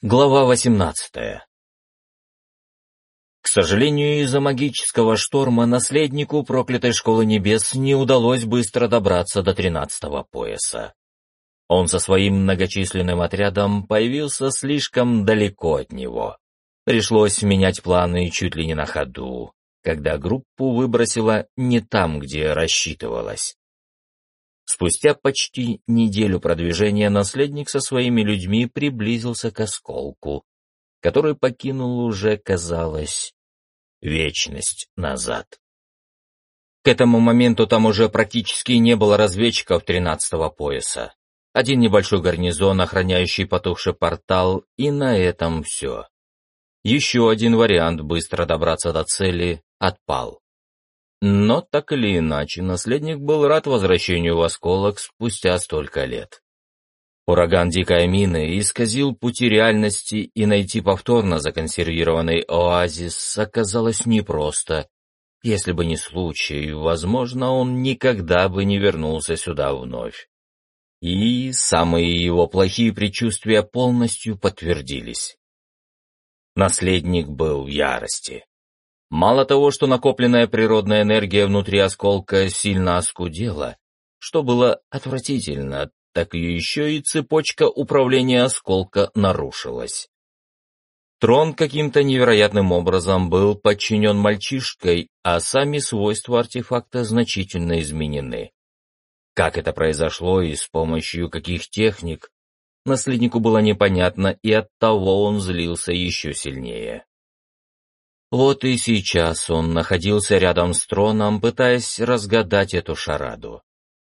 Глава 18 К сожалению, из-за магического шторма наследнику проклятой школы небес не удалось быстро добраться до тринадцатого пояса. Он со своим многочисленным отрядом появился слишком далеко от него. Пришлось менять планы чуть ли не на ходу, когда группу выбросило не там, где рассчитывалось. Спустя почти неделю продвижения наследник со своими людьми приблизился к осколку, который покинул уже, казалось, вечность назад. К этому моменту там уже практически не было разведчиков тринадцатого пояса. Один небольшой гарнизон, охраняющий потухший портал, и на этом все. Еще один вариант быстро добраться до цели отпал. Но так или иначе, наследник был рад возвращению в осколок спустя столько лет. Ураган Дикой Мины исказил пути реальности, и найти повторно законсервированный оазис оказалось непросто. Если бы не случай, возможно, он никогда бы не вернулся сюда вновь. И самые его плохие предчувствия полностью подтвердились. Наследник был в ярости. Мало того, что накопленная природная энергия внутри осколка сильно оскудела, что было отвратительно, так еще и цепочка управления осколка нарушилась. Трон каким-то невероятным образом был подчинен мальчишкой, а сами свойства артефакта значительно изменены. Как это произошло и с помощью каких техник, наследнику было непонятно, и оттого он злился еще сильнее. Вот и сейчас он находился рядом с троном, пытаясь разгадать эту шараду.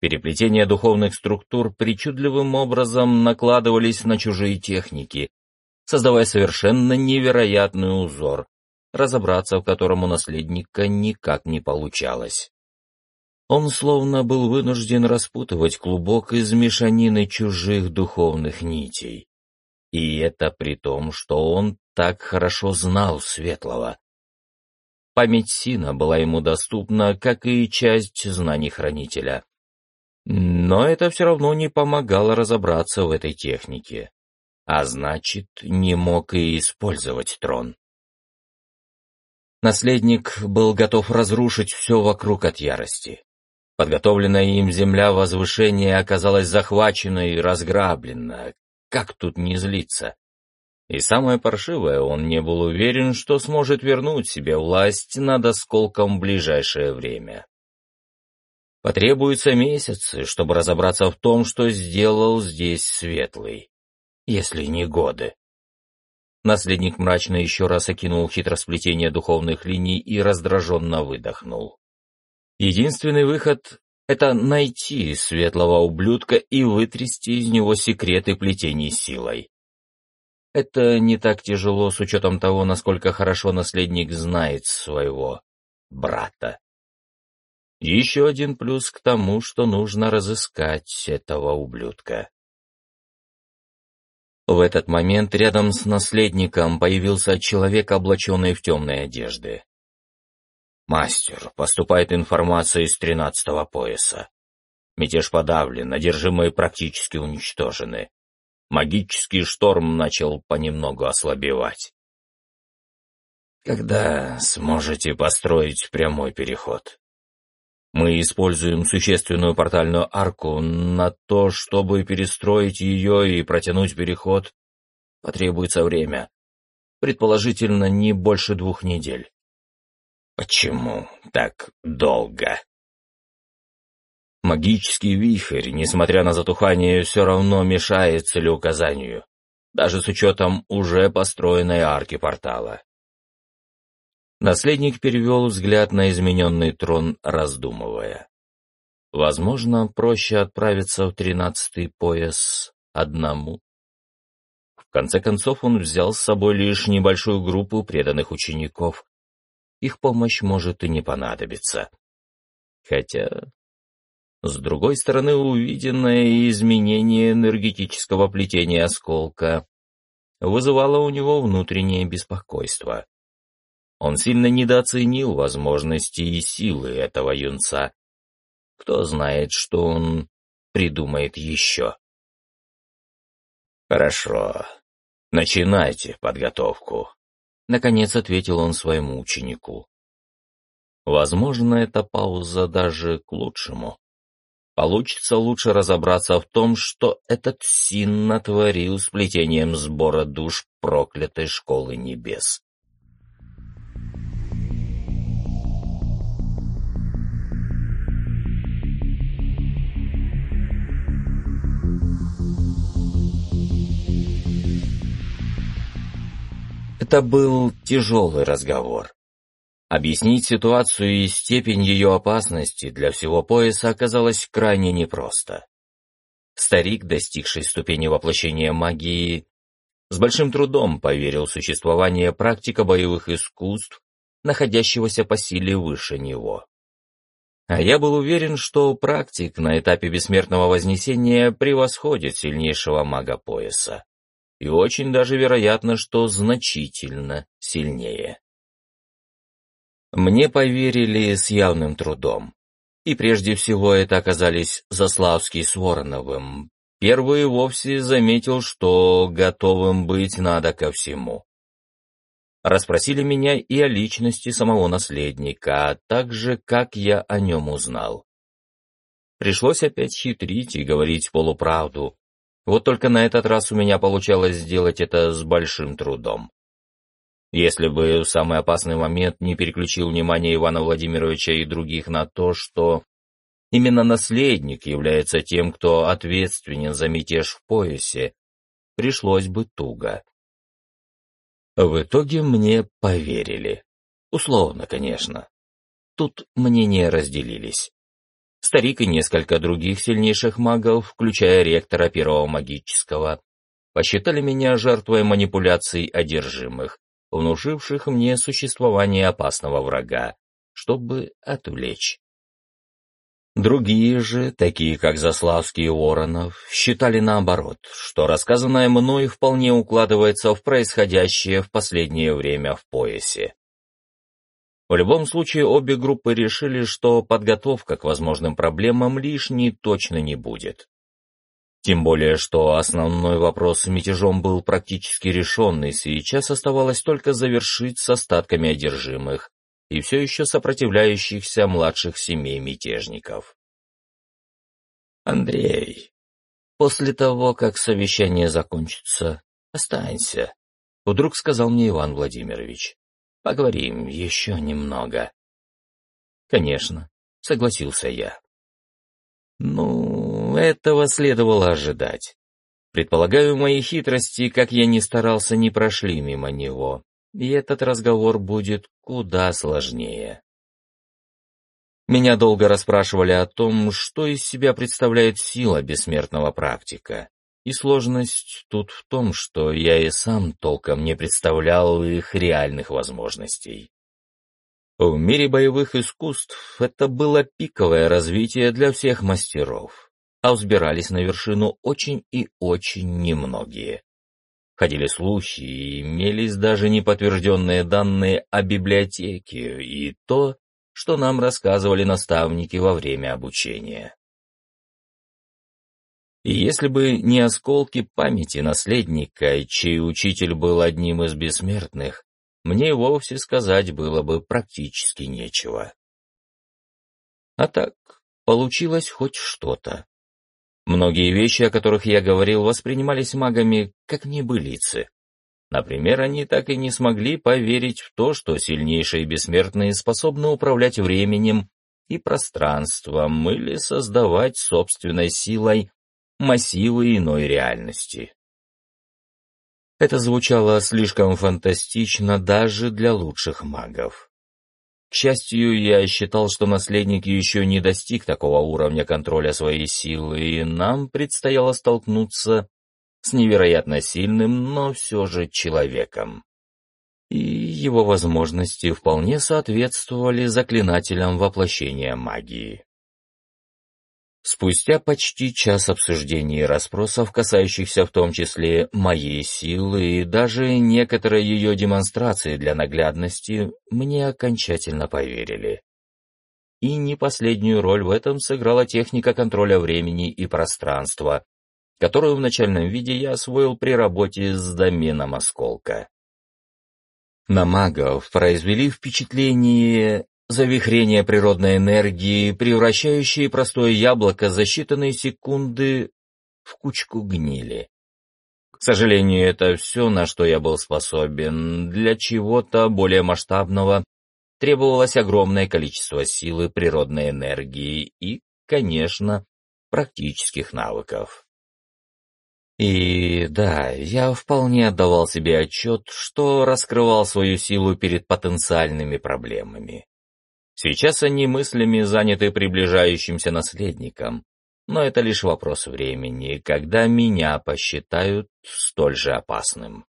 Переплетения духовных структур причудливым образом накладывались на чужие техники, создавая совершенно невероятный узор, разобраться в котором у наследника никак не получалось. Он словно был вынужден распутывать клубок из мешанины чужих духовных нитей. И это при том, что он так хорошо знал Светлого. Память Сина была ему доступна, как и часть знаний Хранителя. Но это все равно не помогало разобраться в этой технике. А значит, не мог и использовать трон. Наследник был готов разрушить все вокруг от ярости. Подготовленная им земля возвышения оказалась захвачена и разграблена. Как тут не злиться? И самое паршивое, он не был уверен, что сможет вернуть себе власть над осколком в ближайшее время. Потребуются месяцы, чтобы разобраться в том, что сделал здесь Светлый, если не годы. Наследник мрачно еще раз окинул хитросплетение духовных линий и раздраженно выдохнул. Единственный выход — это найти светлого ублюдка и вытрясти из него секреты плетений силой. Это не так тяжело с учетом того, насколько хорошо наследник знает своего брата. Еще один плюс к тому, что нужно разыскать этого ублюдка. В этот момент рядом с наследником появился человек, облаченный в темные одежды. «Мастер, поступает информация из тринадцатого пояса. Мятеж подавлен, одержимые практически уничтожены магический шторм начал понемногу ослабевать. Когда сможете построить прямой переход? Мы используем существенную портальную арку на то, чтобы перестроить ее и протянуть переход. Потребуется время. Предположительно, не больше двух недель. Почему так долго? Магический вихрь, несмотря на затухание, все равно мешает целеуказанию, даже с учетом уже построенной арки портала. Наследник перевел взгляд на измененный трон, раздумывая. Возможно, проще отправиться в тринадцатый пояс одному. В конце концов, он взял с собой лишь небольшую группу преданных учеников. Их помощь может и не понадобиться. Хотя с другой стороны, увиденное изменение энергетического плетения осколка вызывало у него внутреннее беспокойство. Он сильно недооценил возможности и силы этого юнца. Кто знает, что он придумает еще. Хорошо. «Начинайте подготовку», — наконец ответил он своему ученику. Возможно, эта пауза даже к лучшему. Получится лучше разобраться в том, что этот Син натворил с плетением сбора душ проклятой школы небес. Это был тяжелый разговор. Объяснить ситуацию и степень ее опасности для всего пояса оказалось крайне непросто. Старик, достигший ступени воплощения магии, с большим трудом поверил в существование практика боевых искусств, находящегося по силе выше него. А я был уверен, что практик на этапе бессмертного вознесения превосходит сильнейшего мага пояса и очень даже вероятно, что значительно сильнее. Мне поверили с явным трудом. И прежде всего это оказались Заславский с Вороновым. Первый вовсе заметил, что готовым быть надо ко всему. Расспросили меня и о личности самого наследника, а также как я о нем узнал. Пришлось опять хитрить и говорить полуправду, вот только на этот раз у меня получалось сделать это с большим трудом. Если бы в самый опасный момент не переключил внимание Ивана Владимировича и других на то, что именно наследник является тем, кто ответственен за мятеж в поясе, пришлось бы туго. В итоге мне поверили. Условно, конечно. Тут мнения разделились. Старик и несколько других сильнейших магов, включая ректора первого магического, посчитали меня жертвой манипуляций одержимых, внушивших мне существование опасного врага, чтобы отвлечь. Другие же, такие как Заславский и Воронов, считали наоборот, что рассказанное мной вполне укладывается в происходящее в последнее время в поясе. В любом случае, обе группы решили, что подготовка к возможным проблемам лишней точно не будет. Тем более, что основной вопрос с мятежом был практически решенный, сейчас оставалось только завершить с остатками одержимых и все еще сопротивляющихся младших семей мятежников. «Андрей, после того, как совещание закончится, останься», — вдруг сказал мне Иван Владимирович. Поговорим еще немного. Конечно, согласился я. Ну, этого следовало ожидать. Предполагаю, мои хитрости, как я ни старался, не прошли мимо него, и этот разговор будет куда сложнее. Меня долго расспрашивали о том, что из себя представляет сила бессмертного практика. И сложность тут в том, что я и сам толком не представлял их реальных возможностей. В мире боевых искусств это было пиковое развитие для всех мастеров, а взбирались на вершину очень и очень немногие. Ходили слухи и имелись даже неподтвержденные данные о библиотеке и то, что нам рассказывали наставники во время обучения. И если бы не осколки памяти наследника, чей учитель был одним из бессмертных, мне вовсе сказать было бы практически нечего. А так, получилось хоть что-то. Многие вещи, о которых я говорил, воспринимались магами как небылицы. Например, они так и не смогли поверить в то, что сильнейшие бессмертные способны управлять временем и пространством или создавать собственной силой массивы иной реальности. Это звучало слишком фантастично даже для лучших магов. К счастью, я считал, что наследник еще не достиг такого уровня контроля своей силы, и нам предстояло столкнуться с невероятно сильным, но все же человеком. И его возможности вполне соответствовали заклинателям воплощения магии. Спустя почти час обсуждений и расспросов, касающихся в том числе моей силы и даже некоторой ее демонстрации для наглядности, мне окончательно поверили. И не последнюю роль в этом сыграла техника контроля времени и пространства, которую в начальном виде я освоил при работе с доменом осколка. На магов произвели впечатление завихрения природной энергии, превращающие простое яблоко за считанные секунды в кучку гнили. К сожалению, это все, на что я был способен. Для чего-то более масштабного требовалось огромное количество силы природной энергии и, конечно, практических навыков. И да, я вполне отдавал себе отчет, что раскрывал свою силу перед потенциальными проблемами. Сейчас они мыслями заняты приближающимся наследником, но это лишь вопрос времени, когда меня посчитают столь же опасным.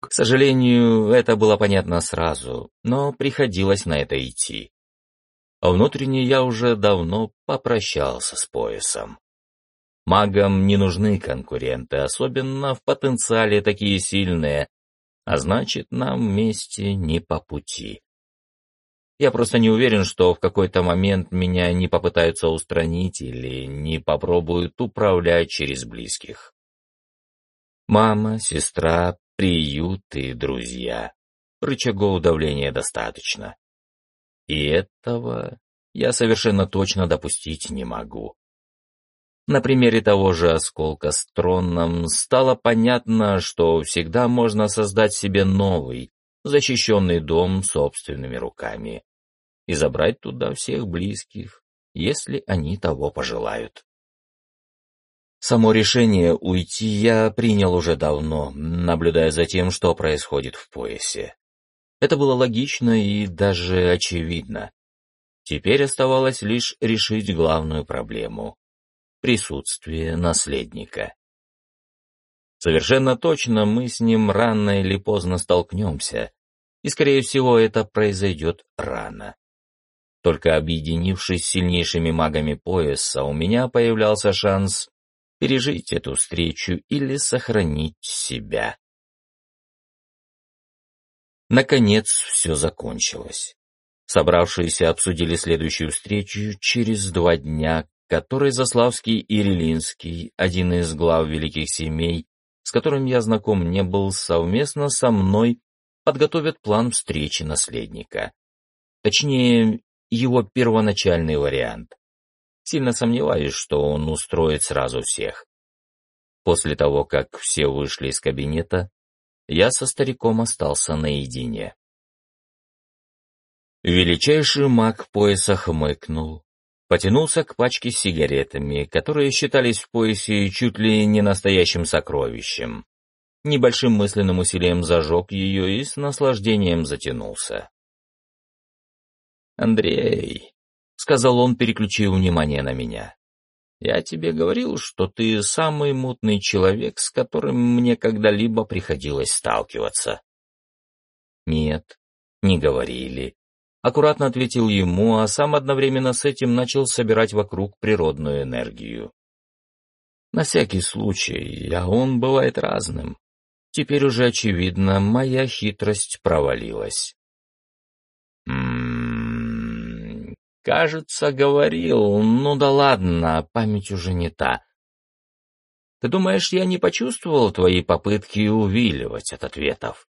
К сожалению, это было понятно сразу, но приходилось на это идти. А внутренне я уже давно попрощался с поясом. Магам не нужны конкуренты, особенно в потенциале такие сильные, а значит, нам вместе не по пути. Я просто не уверен, что в какой-то момент меня не попытаются устранить или не попробуют управлять через близких. Мама, сестра, приют и друзья. Рычагов давления достаточно. И этого я совершенно точно допустить не могу. На примере того же осколка с троном стало понятно, что всегда можно создать себе новый, защищенный дом собственными руками и забрать туда всех близких, если они того пожелают. Само решение уйти я принял уже давно, наблюдая за тем, что происходит в поясе. Это было логично и даже очевидно. Теперь оставалось лишь решить главную проблему — присутствие наследника. Совершенно точно мы с ним рано или поздно столкнемся, и, скорее всего, это произойдет рано. Только объединившись с сильнейшими магами пояса, у меня появлялся шанс пережить эту встречу или сохранить себя. Наконец все закончилось. Собравшиеся обсудили следующую встречу через два дня, которой Заславский и Релинский, один из глав великих семей, с которым я знаком не был, совместно со мной подготовят план встречи наследника. Точнее, его первоначальный вариант. Сильно сомневаюсь, что он устроит сразу всех. После того, как все вышли из кабинета, я со стариком остался наедине. Величайший маг пояса хмыкнул, потянулся к пачке с сигаретами, которые считались в поясе чуть ли не настоящим сокровищем. Небольшим мысленным усилием зажег ее и с наслаждением затянулся. «Андрей», — сказал он, переключив внимание на меня, — «я тебе говорил, что ты самый мутный человек, с которым мне когда-либо приходилось сталкиваться». «Нет, не говорили», — аккуратно ответил ему, а сам одновременно с этим начал собирать вокруг природную энергию. На всякий случай, а он бывает разным. Теперь уже очевидно, моя хитрость провалилась. Ммм, Кажется, говорил. Ну да ладно, память уже не та. Ты думаешь, я не почувствовал твои попытки увиливать от ответов?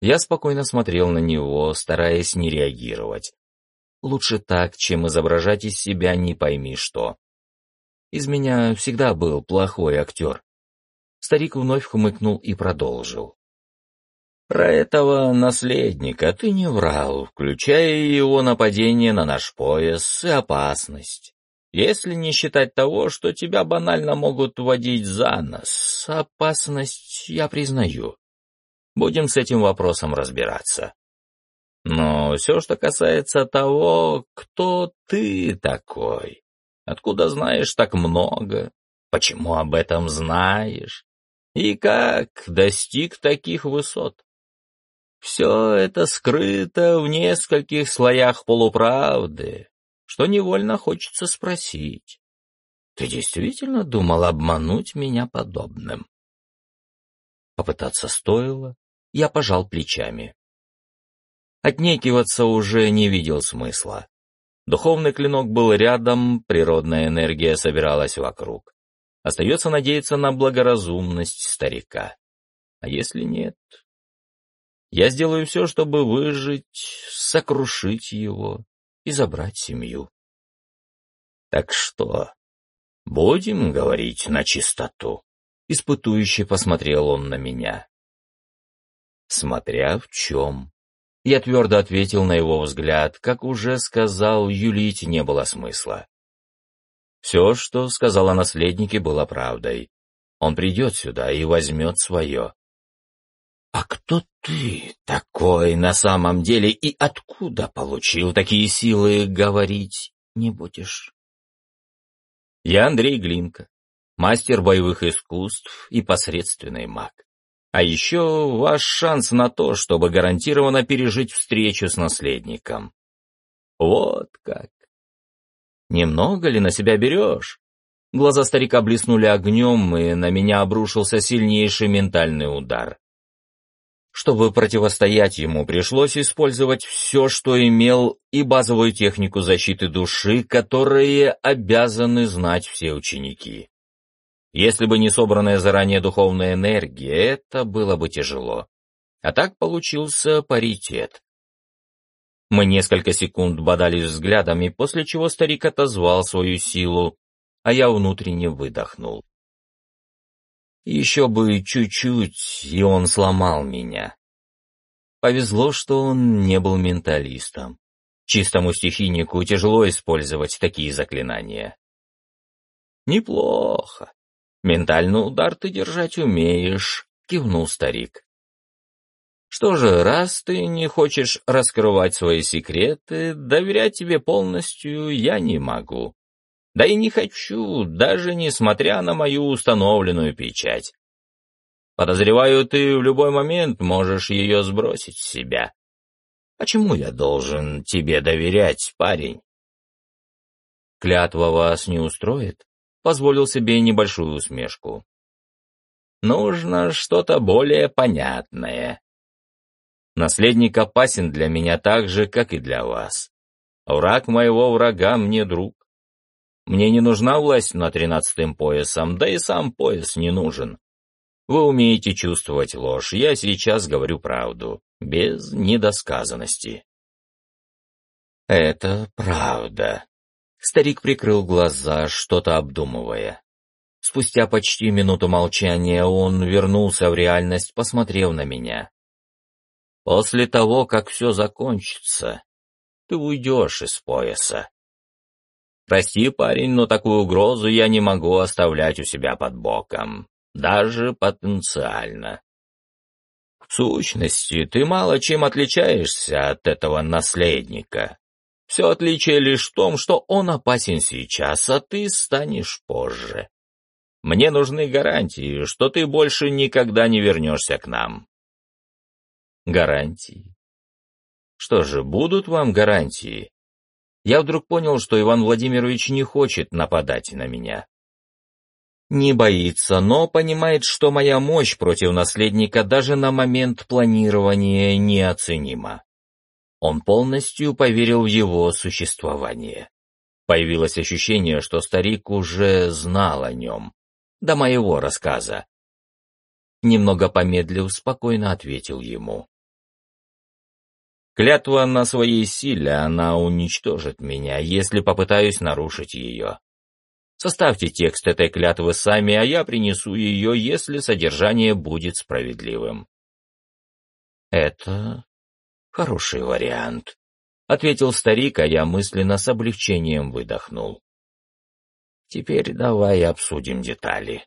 Я спокойно смотрел на него, стараясь не реагировать. Лучше так, чем изображать из себя не пойми что. Из меня всегда был плохой актер. Старик вновь хмыкнул и продолжил. Про этого наследника ты не врал, включая его нападение на наш пояс и опасность. Если не считать того, что тебя банально могут водить за нос, опасность я признаю. Будем с этим вопросом разбираться. Но все, что касается того, кто ты такой, откуда знаешь так много, почему об этом знаешь и как достиг таких высот. Все это скрыто в нескольких слоях полуправды, что невольно хочется спросить. Ты действительно думал обмануть меня подобным? Попытаться стоило, я пожал плечами. Отнекиваться уже не видел смысла. Духовный клинок был рядом, природная энергия собиралась вокруг. Остается надеяться на благоразумность старика. А если нет? Я сделаю все, чтобы выжить, сокрушить его и забрать семью. Так что, будем говорить на чистоту? Испытующе посмотрел он на меня. Смотря в чем. Я твердо ответил на его взгляд, как уже сказал, юлить не было смысла. Все, что сказал о наследнике, было правдой. Он придет сюда и возьмет свое. «А кто ты такой на самом деле и откуда получил такие силы, говорить не будешь?» «Я Андрей Глинка, мастер боевых искусств и посредственный маг. А еще ваш шанс на то, чтобы гарантированно пережить встречу с наследником. Вот как. Немного ли на себя берешь? Глаза старика блеснули огнем, и на меня обрушился сильнейший ментальный удар. Чтобы противостоять ему, пришлось использовать все, что имел, и базовую технику защиты души, которые обязаны знать все ученики. Если бы не собранная заранее духовная энергия, это было бы тяжело. А так получился паритет. Мы несколько секунд бодались взглядами, после чего старик отозвал свою силу, а я внутренне выдохнул. Еще бы чуть-чуть, и он сломал меня. Повезло, что он не был менталистом. Чистому стихийнику тяжело использовать такие заклинания. Неплохо. Ментальный удар ты держать умеешь, кивнул старик. Что же, раз ты не хочешь раскрывать свои секреты, доверять тебе полностью я не могу. Да и не хочу, даже несмотря на мою установленную печать. Подозреваю, ты в любой момент можешь ее сбросить с себя. Почему я должен тебе доверять, парень? Клятва вас не устроит? позволил себе небольшую усмешку. Нужно что-то более понятное. Наследник опасен для меня так же, как и для вас. Враг моего врага мне друг. Мне не нужна власть над тринадцатым поясом, да и сам пояс не нужен. Вы умеете чувствовать ложь, я сейчас говорю правду, без недосказанности. Это правда. Старик прикрыл глаза, что-то обдумывая. Спустя почти минуту молчания он вернулся в реальность, посмотрев на меня. «После того, как все закончится, ты уйдешь из пояса. Прости, парень, но такую угрозу я не могу оставлять у себя под боком, даже потенциально. В сущности, ты мало чем отличаешься от этого наследника. Все отличие лишь в том, что он опасен сейчас, а ты станешь позже. Мне нужны гарантии, что ты больше никогда не вернешься к нам. Гарантии? Что же, будут вам гарантии? Я вдруг понял, что Иван Владимирович не хочет нападать на меня. Не боится, но понимает, что моя мощь против наследника даже на момент планирования неоценима. Он полностью поверил в его существование. Появилось ощущение, что старик уже знал о нем, до моего рассказа. Немного помедлив, спокойно ответил ему. Клятва на своей силе, она уничтожит меня, если попытаюсь нарушить ее. Составьте текст этой клятвы сами, а я принесу ее, если содержание будет справедливым. Это Хороший вариант, — ответил старик, а я мысленно с облегчением выдохнул. Теперь давай обсудим детали.